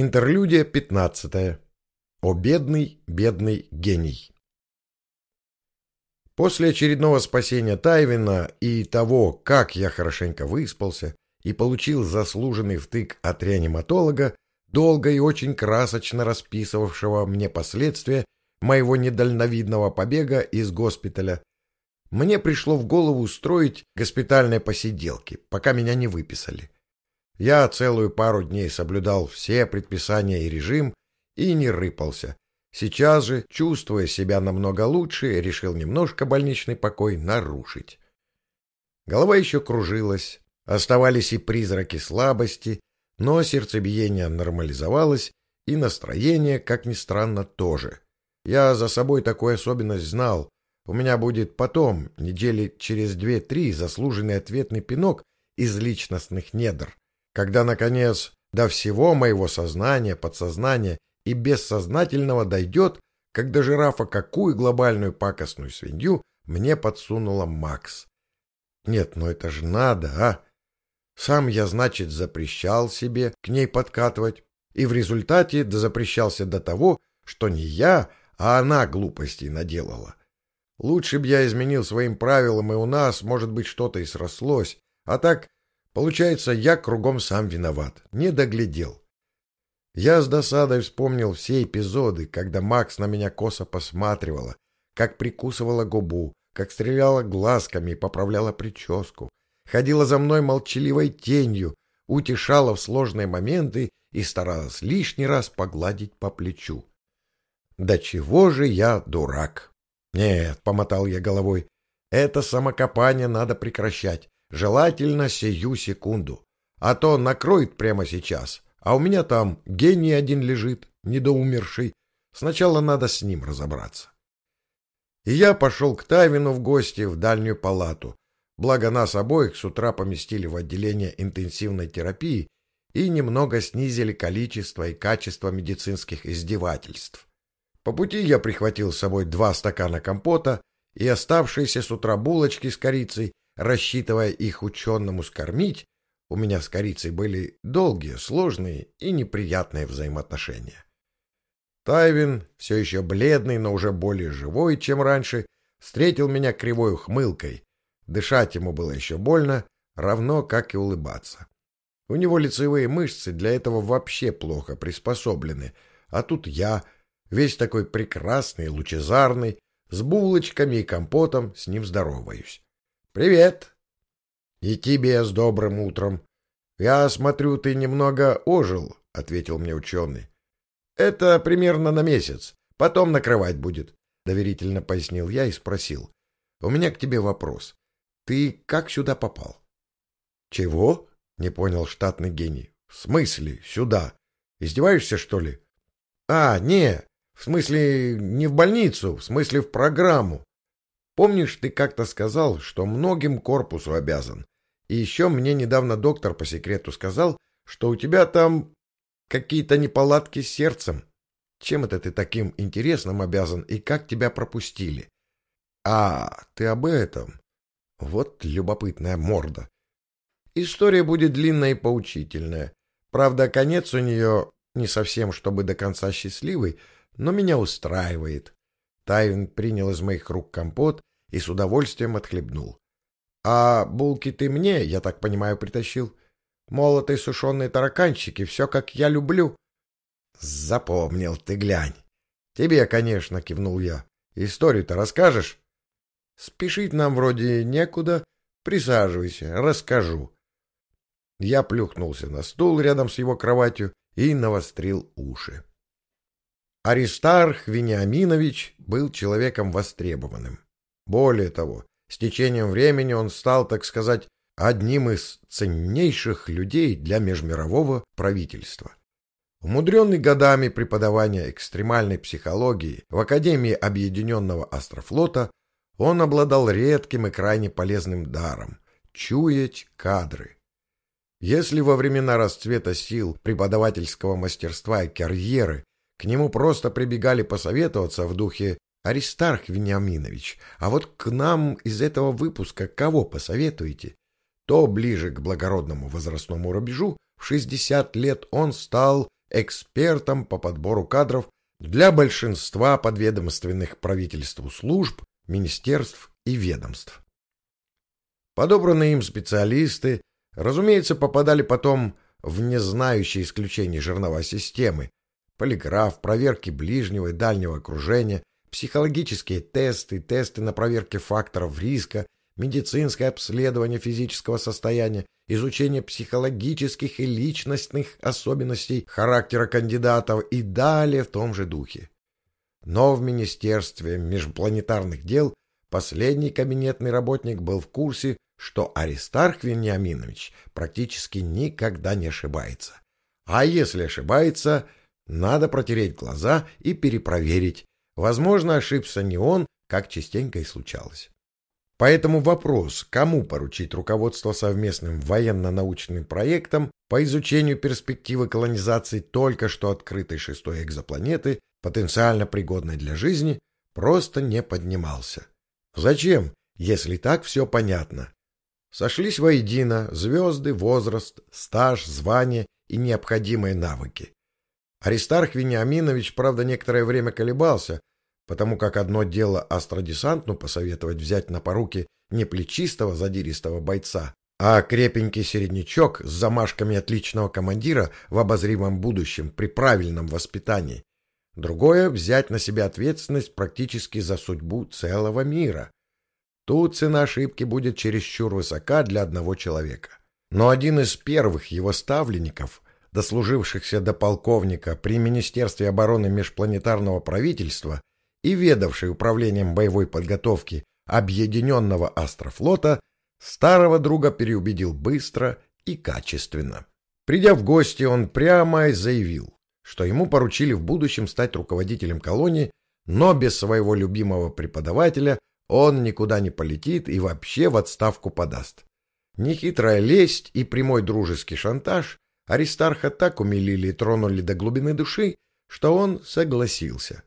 Интерлюдия 15. О бедный, бедный гений. После очередного спасения Тайвина и того, как я хорошенько выспался и получил заслуженный втык от реаниматолога, долго и очень красочно расписывавшего мне последствия моего недальновидного побега из госпиталя, мне пришло в голову устроить госпитальные посиделки, пока меня не выписали. Я целую пару дней соблюдал все предписания и режим и не рыпался. Сейчас же, чувствуя себя намного лучше, решил немножко больничный покой нарушить. Голова еще кружилась, оставались и призраки слабости, но сердцебиение нормализовалось, и настроение, как ни странно, тоже. Я за собой такую особенность знал. У меня будет потом, недели через две-три, заслуженный ответный пинок из личностных недр, когда, наконец, до всего моего сознания, подсознания и бессознательного дойдет, когда жирафа какую глобальную пакостную свинью мне подсунула Макс. Нет, ну это же надо, а! Сам я, значит, запрещал себе к ней подкатывать, и в результате дозапрещался до того, что не я, а она глупостей наделала. Лучше б я изменил своим правилам, и у нас, может быть, что-то и срослось. А так Получается, я кругом сам виноват, не доглядел. Я с досадой вспомнил все эпизоды, когда Макс на меня косо посматривала, как прикусывала губу, как стреляла глазками и поправляла прическу, ходила за мной молчаливой тенью, утешала в сложные моменты и старалась лишний раз погладить по плечу. Да чего же я дурак? Нет, помотал я головой, это самокопание надо прекращать. Желательно сию секунду. А то накроет прямо сейчас. А у меня там гений один лежит, недоумерший. Сначала надо с ним разобраться. И я пошел к Тайвину в гости в дальнюю палату. Благо нас обоих с утра поместили в отделение интенсивной терапии и немного снизили количество и качество медицинских издевательств. По пути я прихватил с собой два стакана компота и оставшиеся с утра булочки с корицей рассчитывая их ученому скормить, у меня с корицей были долгие, сложные и неприятные взаимоотношения. Тайвин, все еще бледный, но уже более живой, чем раньше, встретил меня кривой ухмылкой. Дышать ему было еще больно, равно как и улыбаться. У него лицевые мышцы для этого вообще плохо приспособлены, а тут я, весь такой прекрасный, лучезарный, с булочками и компотом с ним здороваюсь. «Привет!» «И тебе с добрым утром!» «Я смотрю, ты немного ожил», — ответил мне ученый. «Это примерно на месяц. Потом накрывать будет», — доверительно пояснил я и спросил. «У меня к тебе вопрос. Ты как сюда попал?» «Чего?» — не понял штатный гений. «В смысле сюда? Издеваешься, что ли?» «А, не, в смысле не в больницу, в смысле в программу. Помнишь, ты как-то сказал, что многим корпусу обязан. И еще мне недавно доктор по секрету сказал, что у тебя там какие-то неполадки с сердцем. Чем это ты таким интересным обязан и как тебя пропустили? А, ты об этом. Вот любопытная морда. История будет длинная и поучительная. Правда, конец у нее не совсем чтобы до конца счастливый, но меня устраивает. Тайвин принял из моих рук компот и с удовольствием отхлебнул. — А булки ты мне, я так понимаю, притащил? Молотые сушеные тараканчики, все как я люблю. — Запомнил ты, глянь. — Тебе, конечно, — кивнул я. — Историю-то расскажешь? — Спешить нам вроде некуда. Присаживайся, расскажу. Я плюхнулся на стул рядом с его кроватью и навострил уши. Аристарх Вениаминович был человеком востребованным. Более того, с течением времени он стал, так сказать, одним из ценнейших людей для межмирового правительства. Умудренный годами преподавания экстремальной психологии в Академии Объединенного Астрофлота, он обладал редким и крайне полезным даром – чуять кадры. Если во времена расцвета сил преподавательского мастерства и карьеры к нему просто прибегали посоветоваться в духе Аристарх Вениаминович, а вот к нам из этого выпуска кого посоветуете? То ближе к благородному возрастному рубежу в 60 лет он стал экспертом по подбору кадров для большинства подведомственных правительству служб, министерств и ведомств. Подобранные им специалисты, разумеется, попадали потом в незнающие исключений жернова системы, полиграф, проверки ближнего и дальнего окружения, психологические тесты, тесты на проверке факторов риска, медицинское обследование физического состояния, изучение психологических и личностных особенностей характера кандидатов и далее в том же духе. Но в Министерстве межпланетарных дел последний кабинетный работник был в курсе, что Аристарх Вениаминович практически никогда не ошибается. А если ошибается, надо протереть глаза и перепроверить. Возможно, ошибся не он, как частенько и случалось. Поэтому вопрос, кому поручить руководство совместным военно-научным проектом по изучению перспективы колонизации только что открытой шестой экзопланеты, потенциально пригодной для жизни, просто не поднимался. Зачем, если так все понятно? Сошлись воедино звезды, возраст, стаж, звание и необходимые навыки. Аристарх Вениаминович, правда, некоторое время колебался, потому как одно дело астродесантну посоветовать взять на поруки не плечистого задиристого бойца, а крепенький середнячок с замашками отличного командира в обозримом будущем при правильном воспитании. Другое — взять на себя ответственность практически за судьбу целого мира. Тут цена ошибки будет чересчур высока для одного человека. Но один из первых его ставленников, дослужившихся до полковника при Министерстве обороны межпланетарного правительства, и ведавший управлением боевой подготовки Объединенного Астрофлота, старого друга переубедил быстро и качественно. Придя в гости, он прямо заявил, что ему поручили в будущем стать руководителем колонии, но без своего любимого преподавателя он никуда не полетит и вообще в отставку подаст. Нехитрая лесть и прямой дружеский шантаж Аристарха так умилили и тронули до глубины души, что он согласился.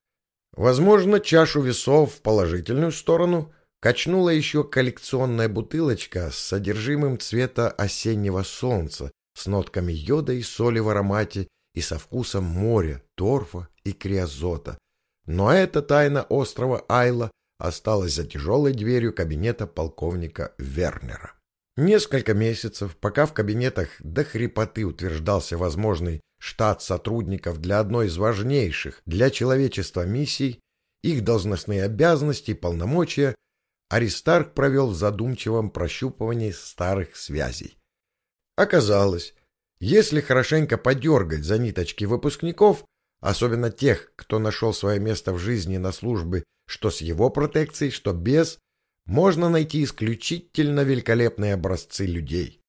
Возможно, чашу весов в положительную сторону качнула еще коллекционная бутылочка с содержимым цвета осеннего солнца, с нотками йода и соли в аромате и со вкусом моря, торфа и криозота. Но эта тайна острова Айла осталась за тяжелой дверью кабинета полковника Вернера. Несколько месяцев, пока в кабинетах до хрипоты утверждался возможный штат сотрудников для одной из важнейших для человечества миссий, их должностные обязанности и полномочия, Аристарх провел в задумчивом прощупывании старых связей. Оказалось, если хорошенько подергать за ниточки выпускников, особенно тех, кто нашел свое место в жизни на службе что с его протекцией, что без, можно найти исключительно великолепные образцы людей.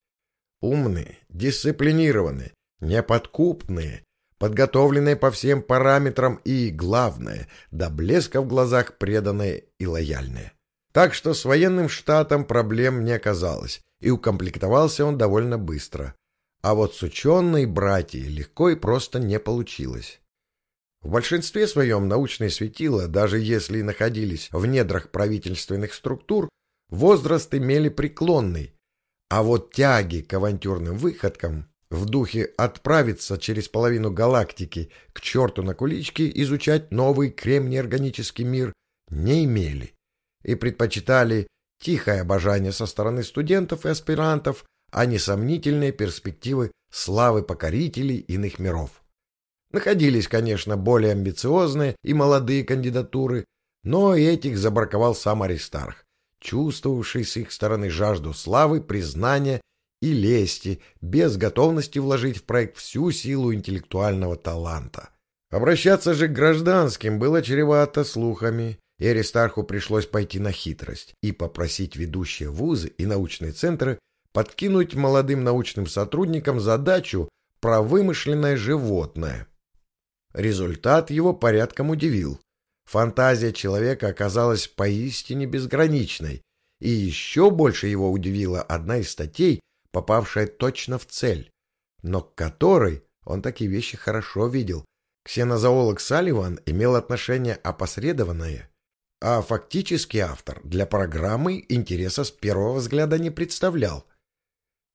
Умные, дисциплинированные, неподкупные, подготовленные по всем параметрам и, главное, до блеска в глазах преданные и лояльные. Так что с военным штатом проблем не оказалось, и укомплектовался он довольно быстро. А вот с ученой братьей легко и просто не получилось. В большинстве своем научные светила, даже если и находились в недрах правительственных структур, возраст имели преклонный, а вот тяги к авантюрным выходкам в духе отправиться через половину галактики к черту на куличке изучать новый кремний-органический мир не имели и предпочитали тихое обожание со стороны студентов и аспирантов, а не сомнительные перспективы славы покорителей иных миров. Находились, конечно, более амбициозные и молодые кандидатуры, но этих забраковал сам Аристарх, чувствовавший с их стороны жажду славы, признания и лести, без готовности вложить в проект всю силу интеллектуального таланта. Обращаться же к гражданским было чревато слухами, и Аристарху пришлось пойти на хитрость и попросить ведущие вузы и научные центры подкинуть молодым научным сотрудникам задачу про вымышленное животное. Результат его порядком удивил. Фантазия человека оказалась поистине безграничной, и еще больше его удивила одна из статей, попавшая точно в цель, но к которой он такие вещи хорошо видел. Ксенозоолог Салливан имел отношение опосредованное, а фактически автор для программы интереса с первого взгляда не представлял.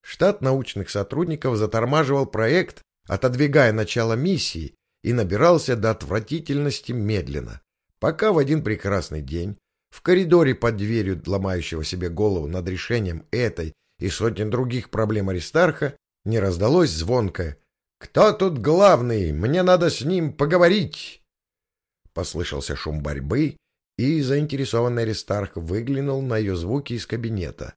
Штат научных сотрудников затормаживал проект, отодвигая начало миссии, и набирался до отвратительности медленно, пока в один прекрасный день в коридоре под дверью ломающего себе голову над решением этой и сотни других проблем Аристарха не раздалось звонкое «Кто тут главный? Мне надо с ним поговорить!» Послышался шум борьбы, и заинтересованный Аристарх выглянул на ее звуки из кабинета.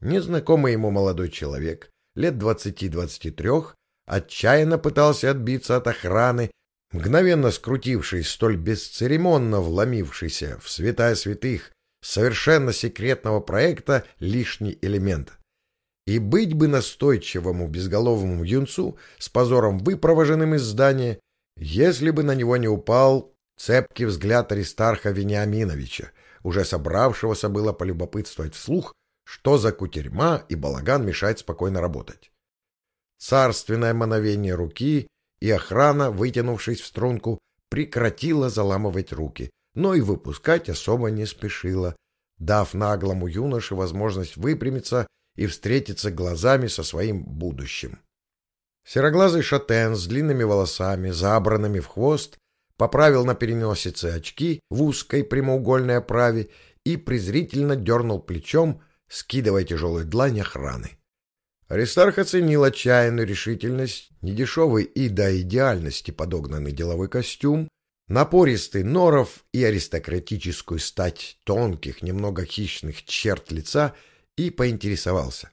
Незнакомый ему молодой человек, лет двадцати-двадцати трех, отчаянно пытался отбиться от охраны, мгновенно скрутивший столь бесцеремонно вломившийся в святая святых совершенно секретного проекта лишний элемент. И быть бы настойчивому безголовому юнцу с позором выпровоженным из здания, если бы на него не упал цепкий взгляд Аристарха Вениаминовича, уже собравшегося было полюбопытствовать вслух, что за кутерьма и балаган мешает спокойно работать. Царственное мановение руки и охрана, вытянувшись в струнку, прекратила заламывать руки, но и выпускать особо не спешила, дав наглому юноше возможность выпрямиться и встретиться глазами со своим будущим. Сероглазый шатен с длинными волосами, забранными в хвост, поправил на переносице очки в узкой прямоугольной оправе и презрительно дернул плечом, скидывая тяжелую длань охраны. Аристарх оценил отчаянную решительность, недешевый и до идеальности подогнанный деловой костюм, напористый норов и аристократическую стать тонких, немного хищных черт лица и поинтересовался.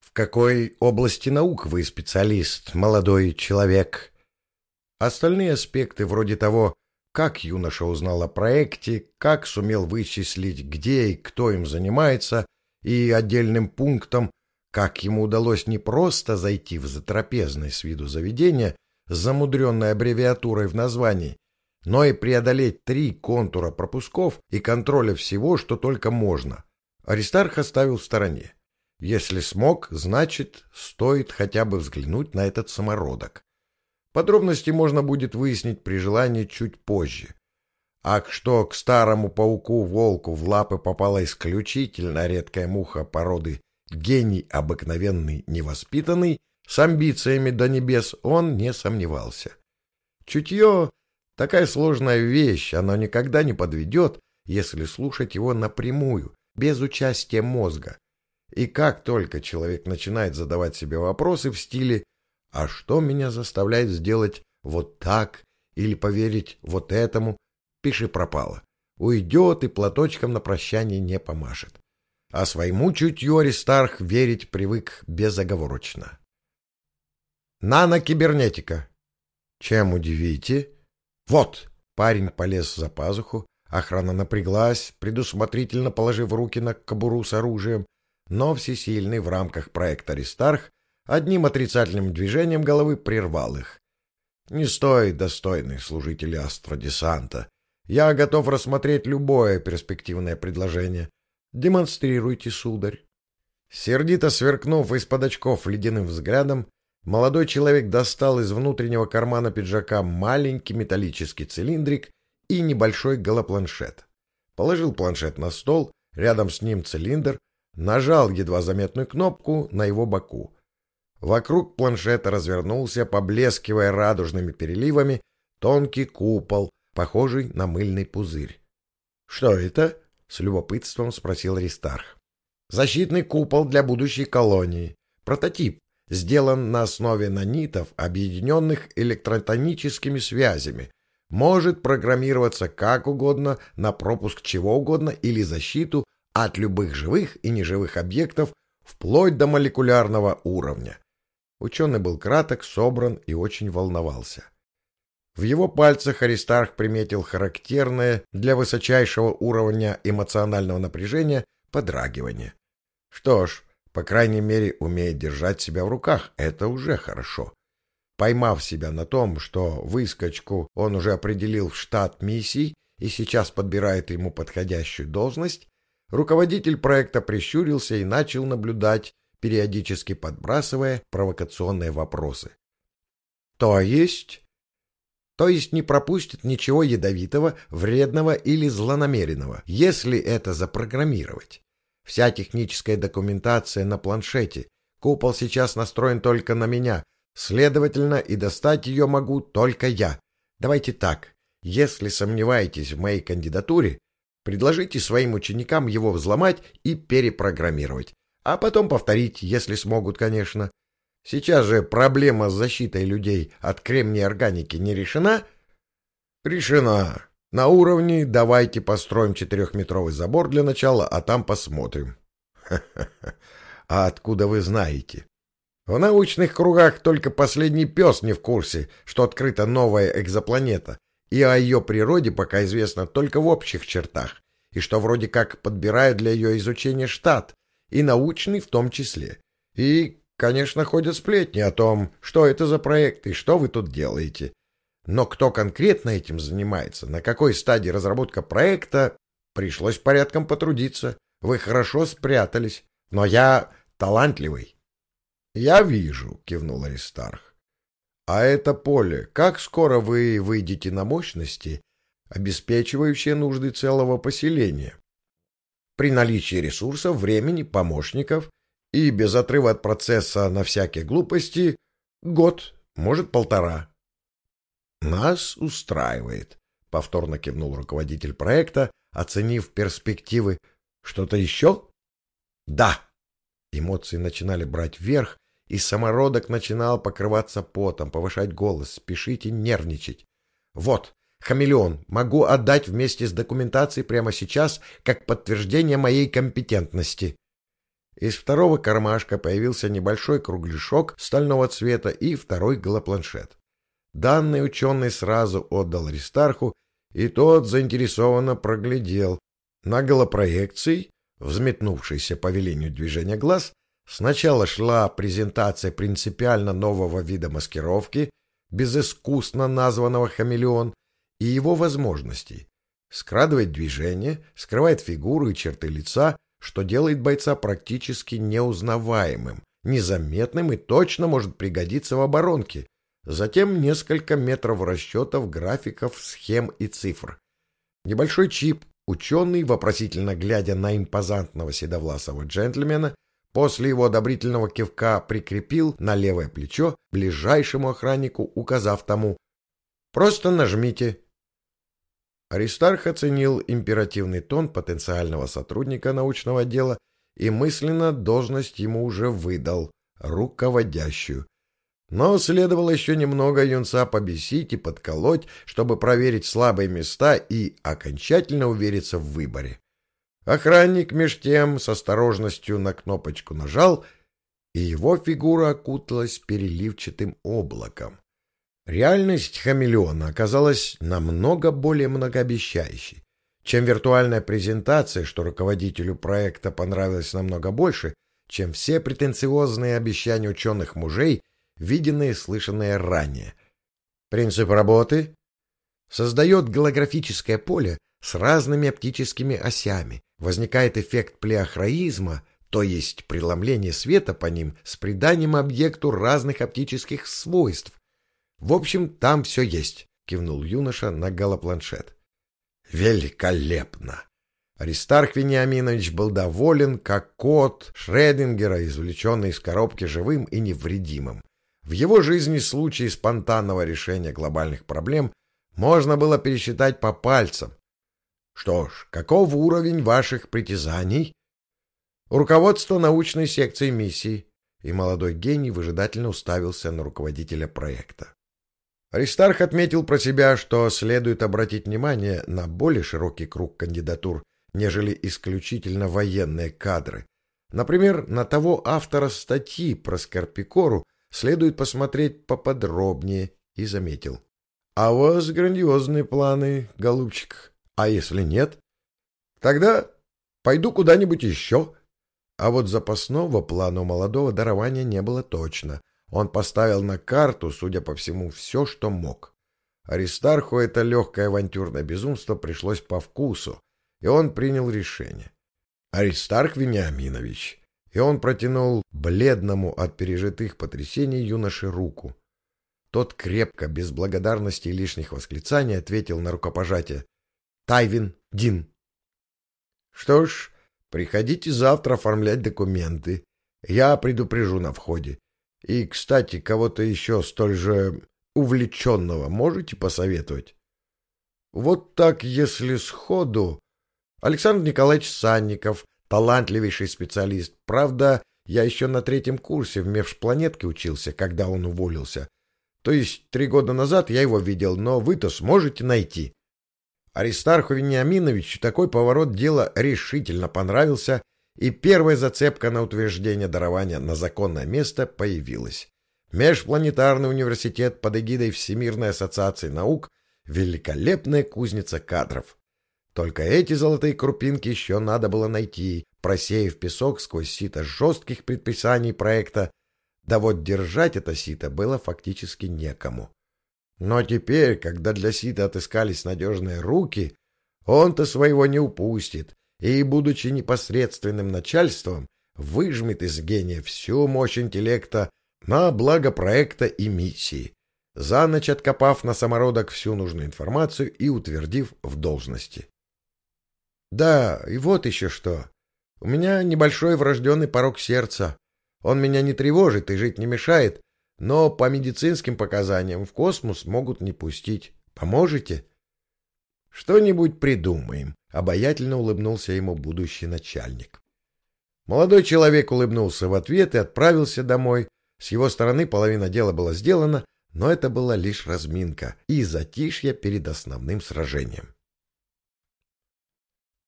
«В какой области наук вы специалист, молодой человек?» Остальные аспекты, вроде того, как юноша узнал о проекте, как сумел вычислить, где и кто им занимается, и отдельным пунктом, как ему удалось не просто зайти в затрапезное с виду заведение с замудренной аббревиатурой в названии, но и преодолеть три контура пропусков и контроля всего, что только можно. Аристарх оставил в стороне. Если смог, значит, стоит хотя бы взглянуть на этот самородок. Подробности можно будет выяснить при желании чуть позже. А что к старому пауку-волку в лапы попала исключительно редкая муха породы гений обыкновенный невоспитанный, с амбициями до небес он не сомневался. Чутье — такая сложная вещь, оно никогда не подведет, если слушать его напрямую, без участия мозга. И как только человек начинает задавать себе вопросы в стиле «А что меня заставляет сделать вот так?» или поверить вот этому, пиши пропало. Уйдет и платочком на прощание не помашет а своему чутью Аристарх верить привык безоговорочно. Нанокибернетика. Чем удивите? Вот, парень полез за пазуху, охрана напряглась, предусмотрительно положив руки на кобуру с оружием, но всесильный в рамках проекта Аристарх одним отрицательным движением головы прервал их. Не стоит, достойный служитель астродесанта. Я готов рассмотреть любое перспективное предложение. Демонстрируйте, сударь. Сердито сверкнув из-под очков ледяным взглядом, молодой человек достал из внутреннего кармана пиджака маленький металлический цилиндрик и небольшой голопланшет. Положил планшет на стол, рядом с ним цилиндр, нажал едва заметную кнопку на его боку. Вокруг планшета развернулся, поблескивая радужными переливами, тонкий купол, похожий на мыльный пузырь. — Что это? — с любопытством спросил Ристарх. «Защитный купол для будущей колонии. Прототип. Сделан на основе нанитов, объединенных электротоническими связями. Может программироваться как угодно, на пропуск чего угодно или защиту от любых живых и неживых объектов, вплоть до молекулярного уровня». Ученый был краток, собран и очень волновался. В его пальцах Аристарх приметил характерное для высочайшего уровня эмоционального напряжения подрагивание. Что ж, по крайней мере, умеет держать себя в руках, это уже хорошо. Поймав себя на том, что выскочку он уже определил в штат миссий и сейчас подбирает ему подходящую должность, руководитель проекта прищурился и начал наблюдать, периодически подбрасывая провокационные вопросы. То есть то есть не пропустит ничего ядовитого, вредного или злонамеренного, если это запрограммировать. Вся техническая документация на планшете. Купол сейчас настроен только на меня. Следовательно, и достать ее могу только я. Давайте так. Если сомневаетесь в моей кандидатуре, предложите своим ученикам его взломать и перепрограммировать. А потом повторить, если смогут, конечно. Сейчас же проблема с защитой людей от кремния органики не решена? Решена. На уровне давайте построим четырехметровый забор для начала, а там посмотрим. А откуда вы знаете? В научных кругах только последний пес не в курсе, что открыта новая экзопланета, и о ее природе пока известно только в общих чертах, и что вроде как подбирают для ее изучения штат, и научный в том числе. И, конечно, ходят сплетни о том, что это за проект и что вы тут делаете. Но кто конкретно этим занимается, на какой стадии разработка проекта, пришлось порядком потрудиться. Вы хорошо спрятались, но я талантливый. — Я вижу, — кивнул Аристарх. — А это поле, как скоро вы выйдете на мощности, обеспечивающие нужды целого поселения? При наличии ресурсов, времени, помощников и без отрыва от процесса на всякие глупости год, может, полтора. «Нас устраивает», — повторно кивнул руководитель проекта, оценив перспективы. «Что-то еще?» «Да». Эмоции начинали брать вверх, и самородок начинал покрываться потом, повышать голос, спешить и нервничать. «Вот, хамелеон, могу отдать вместе с документацией прямо сейчас, как подтверждение моей компетентности». Из второго кармашка появился небольшой кругляшок стального цвета и второй голопланшет. Данный ученый сразу отдал Аристарху, и тот заинтересованно проглядел. На голопроекции, взметнувшейся по велению движения глаз, сначала шла презентация принципиально нового вида маскировки, безыскусно названного хамелеон, и его возможностей. Скрадывает движение, скрывает фигуру и черты лица, что делает бойца практически неузнаваемым, незаметным и точно может пригодиться в оборонке – Затем несколько метров расчетов, графиков, схем и цифр. Небольшой чип, ученый, вопросительно глядя на импозантного седовласого джентльмена, после его одобрительного кивка прикрепил на левое плечо ближайшему охраннику, указав тому «Просто нажмите». Аристарх оценил императивный тон потенциального сотрудника научного отдела и мысленно должность ему уже выдал, руководящую – но следовало еще немного юнца побесить и подколоть, чтобы проверить слабые места и окончательно увериться в выборе. Охранник меж тем с осторожностью на кнопочку нажал, и его фигура окуталась переливчатым облаком. Реальность хамелеона оказалась намного более многообещающей. Чем виртуальная презентация, что руководителю проекта понравилась намного больше, чем все претенциозные обещания ученых мужей виденное и слышанное ранее. Принцип работы создает голографическое поле с разными оптическими осями. Возникает эффект плеохроизма, то есть преломление света по ним с приданием объекту разных оптических свойств. В общем, там все есть, кивнул юноша на галопланшет. Великолепно! Аристарх Вениаминович был доволен, как кот Шредингера, извлеченный из коробки живым и невредимым. В его жизни случаи спонтанного решения глобальных проблем можно было пересчитать по пальцам. Что ж, каков уровень ваших притязаний? Руководство научной секции миссии. И молодой гений выжидательно уставился на руководителя проекта. Аристарх отметил про себя, что следует обратить внимание на более широкий круг кандидатур, нежели исключительно военные кадры. Например, на того автора статьи про Скорпикору, следует посмотреть поподробнее, и заметил. — А у вас грандиозные планы, голубчик. А если нет? Тогда пойду куда-нибудь еще. А вот запасного плана у молодого дарования не было точно. Он поставил на карту, судя по всему, все, что мог. Аристарху это легкое авантюрное безумство пришлось по вкусу, и он принял решение. — Аристарх Вениаминович, и он протянул бледному от пережитых потрясений юноше руку. Тот крепко, без благодарности и лишних восклицаний, ответил на рукопожатие. «Тайвин Дин». «Что ж, приходите завтра оформлять документы. Я предупрежу на входе. И, кстати, кого-то еще столь же увлеченного можете посоветовать? Вот так, если сходу... Александр Николаевич Санников, талантливейший специалист. Правда, я еще на третьем курсе в Межпланетке учился, когда он уволился. То есть три года назад я его видел, но вы-то сможете найти. Аристарху Вениаминовичу такой поворот дела решительно понравился, и первая зацепка на утверждение дарования на законное место появилась. Межпланетарный университет под эгидой Всемирной ассоциации наук – великолепная кузница кадров. Только эти золотые крупинки еще надо было найти, просеяв песок сквозь сито жестких предписаний проекта, да вот держать это сито было фактически некому. Но теперь, когда для сита отыскались надежные руки, он-то своего не упустит и, будучи непосредственным начальством, выжмет из гения всю мощь интеллекта на благо проекта и миссии, за ночь откопав на самородок всю нужную информацию и утвердив в должности. Да, и вот еще что. У меня небольшой врожденный порог сердца. Он меня не тревожит и жить не мешает, но по медицинским показаниям в космос могут не пустить. Поможете? Что-нибудь придумаем, обаятельно улыбнулся ему будущий начальник. Молодой человек улыбнулся в ответ и отправился домой. С его стороны половина дела была сделана, но это была лишь разминка и затишье перед основным сражением.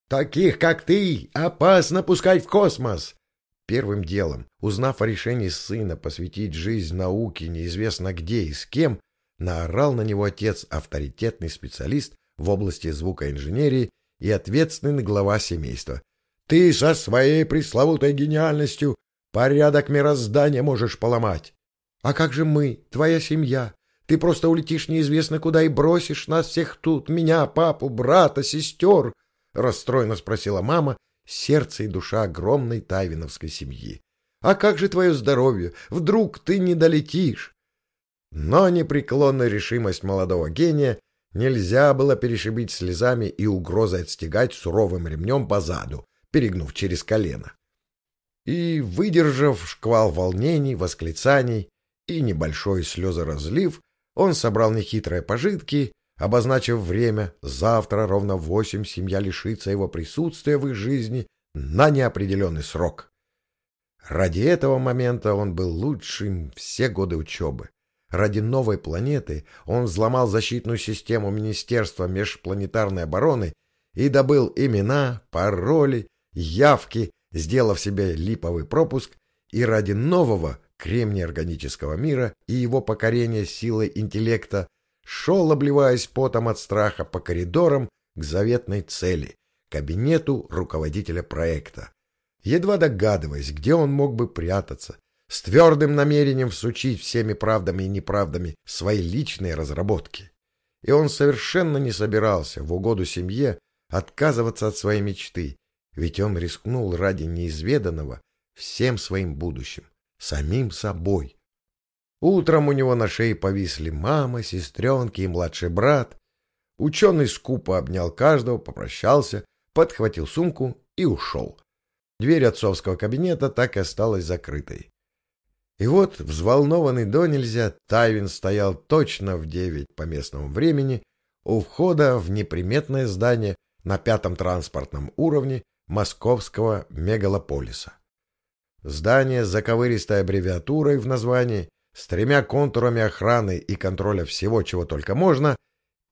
«Таких, как ты, опасно пускать в космос!» Первым делом, узнав о решении сына посвятить жизнь науке неизвестно где и с кем, наорал на него отец, авторитетный специалист в области звукоинженерии и ответственный глава семейства. «Ты со своей пресловутой гениальностью порядок мироздания можешь поломать!» «А как же мы, твоя семья? Ты просто улетишь неизвестно куда и бросишь нас всех тут, меня, папу, брата, сестер!» — расстроенно спросила мама, сердце и душа огромной тайвиновской семьи. «А как же твое здоровье? Вдруг ты не долетишь?» Но непреклонная решимость молодого гения нельзя было перешибить слезами и угрозой отстегать суровым ремнем по заду, перегнув через колено. И, выдержав шквал волнений, восклицаний и небольшой слезоразлив, он собрал нехитрые пожитки обозначив время, завтра ровно в восемь семья лишится его присутствия в их жизни на неопределенный срок. Ради этого момента он был лучшим все годы учебы. Ради новой планеты он взломал защитную систему Министерства межпланетарной обороны и добыл имена, пароли, явки, сделав себе липовый пропуск, и ради нового кремния органического мира и его покорения силой интеллекта шел, обливаясь потом от страха, по коридорам к заветной цели — кабинету руководителя проекта. Едва догадываясь, где он мог бы прятаться, с твердым намерением всучить всеми правдами и неправдами свои личные разработки. И он совершенно не собирался в угоду семье отказываться от своей мечты, ведь он рискнул ради неизведанного всем своим будущим, самим собой. Утром у него на шее повисли мама, сестренки и младший брат. Ученый скупо обнял каждого, попрощался, подхватил сумку и ушел. Дверь отцовского кабинета так и осталась закрытой. И вот, взволнованный до нельзя, Тайвин стоял точно в девять по местному времени у входа в неприметное здание на пятом транспортном уровне московского мегалополиса. Здание с заковыристой аббревиатурой в названии с тремя контурами охраны и контроля всего, чего только можно,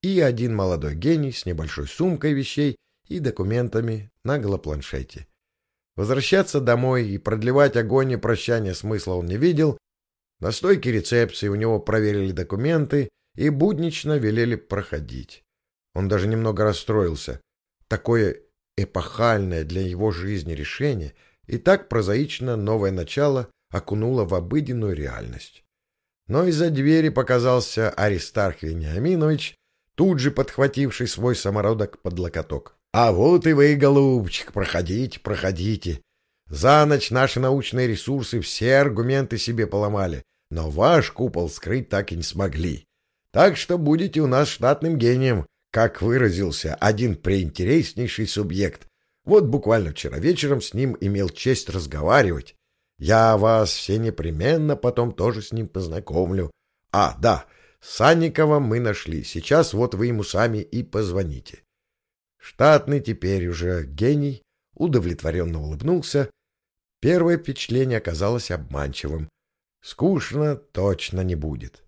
и один молодой гений с небольшой сумкой вещей и документами на голопланшете. Возвращаться домой и продлевать огонь и прощания смысла он не видел. На стойке рецепции у него проверили документы и буднично велели проходить. Он даже немного расстроился. Такое эпохальное для его жизни решение и так прозаично новое начало окунуло в обыденную реальность но из-за двери показался Аристарх Вениаминович, тут же подхвативший свой самородок под локоток. — А вот и вы, голубчик, проходите, проходите. За ночь наши научные ресурсы все аргументы себе поломали, но ваш купол скрыть так и не смогли. Так что будете у нас штатным гением, как выразился один преинтереснейший субъект. Вот буквально вчера вечером с ним имел честь разговаривать. Я вас все непременно потом тоже с ним познакомлю. А, да, Санникова мы нашли. Сейчас вот вы ему сами и позвоните. Штатный теперь уже гений удовлетворенно улыбнулся. Первое впечатление оказалось обманчивым. Скучно точно не будет.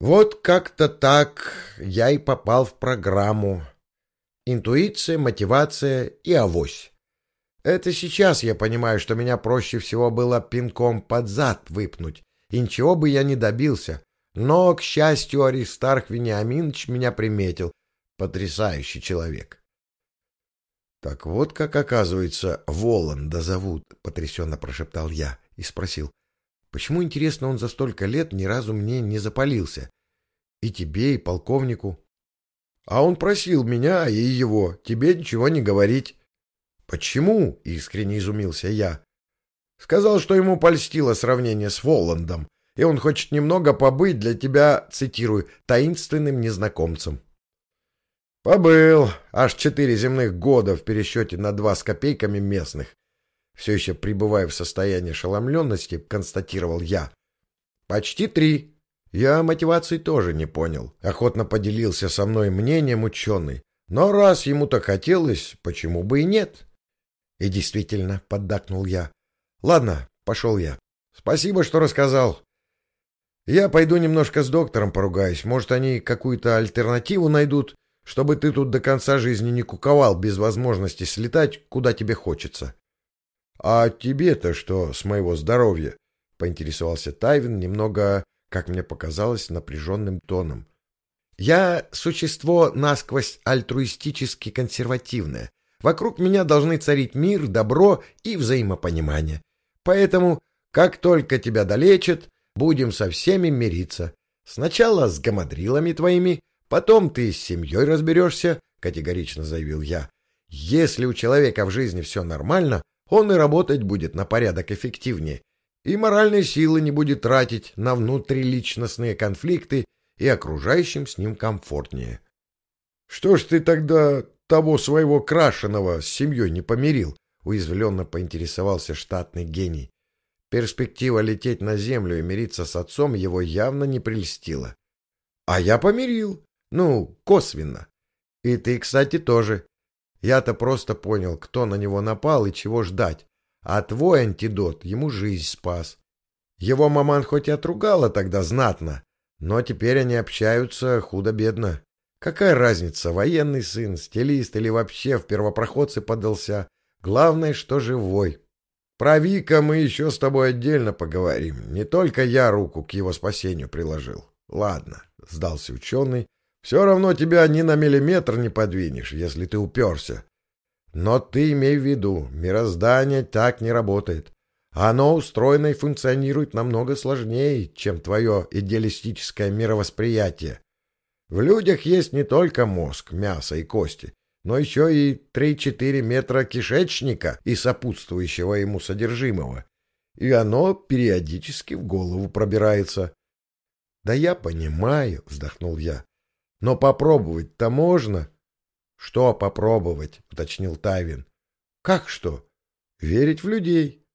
Вот как-то так я и попал в программу. Интуиция, мотивация и авось. Это сейчас я понимаю, что меня проще всего было пинком под зад выпнуть, и ничего бы я не добился. Но, к счастью, Аристарх Вениаминович меня приметил. Потрясающий человек. Так вот как, оказывается, Воланда зовут, потрясенно прошептал я и спросил. Почему, интересно, он за столько лет ни разу мне не запалился? И тебе, и полковнику. А он просил меня и его тебе ничего не говорить. «Почему?» — искренне изумился я. Сказал, что ему польстило сравнение с Воландом, и он хочет немного побыть для тебя, цитирую, таинственным незнакомцем. Побыл. Аж четыре земных года в пересчете на два с копейками местных. Все еще пребывая в состоянии ошеломленности, констатировал я. Почти три. Я мотивации тоже не понял. Охотно поделился со мной мнением ученый. Но раз ему так хотелось, почему бы и нет? И действительно, поддакнул я. Ладно, пошел я. Спасибо, что рассказал. Я пойду немножко с доктором поругаюсь. Может, они какую-то альтернативу найдут, чтобы ты тут до конца жизни не куковал без возможности слетать, куда тебе хочется. — А тебе-то что с моего здоровья? — поинтересовался Тайвин немного, как мне показалось, напряженным тоном. — Я существо насквозь альтруистически консервативное. Вокруг меня должны царить мир, добро и взаимопонимание. Поэтому, как только тебя долечат, будем со всеми мириться. Сначала с гамадрилами твоими, потом ты с семьей разберешься, — категорично заявил я. Если у человека в жизни все нормально, он и работать будет на порядок эффективнее, и моральной силы не будет тратить на внутриличностные конфликты и окружающим с ним комфортнее. — Что ж ты тогда того своего крашеного с семьей не помирил? — уязвленно поинтересовался штатный гений. Перспектива лететь на землю и мириться с отцом его явно не прельстила. — А я помирил. Ну, косвенно. И ты, кстати, тоже. Я-то просто понял, кто на него напал и чего ждать. А твой антидот ему жизнь спас. Его маман хоть и отругала тогда знатно, но теперь они общаются худо-бедно. Какая разница, военный сын, стилист или вообще в первопроходцы подался. Главное, что живой. Про Вика мы еще с тобой отдельно поговорим. Не только я руку к его спасению приложил. Ладно, сдался ученый. Все равно тебя ни на миллиметр не подвинешь, если ты уперся. Но ты имей в виду, мироздание так не работает. Оно устроено и функционирует намного сложнее, чем твое идеалистическое мировосприятие. В людях есть не только мозг, мясо и кости, но еще и 3-4 метра кишечника и сопутствующего ему содержимого. И оно периодически в голову пробирается. — Да я понимаю, — вздохнул я. — Но попробовать-то можно. — Что попробовать? — уточнил Тайвин. — Как что? — Верить в людей.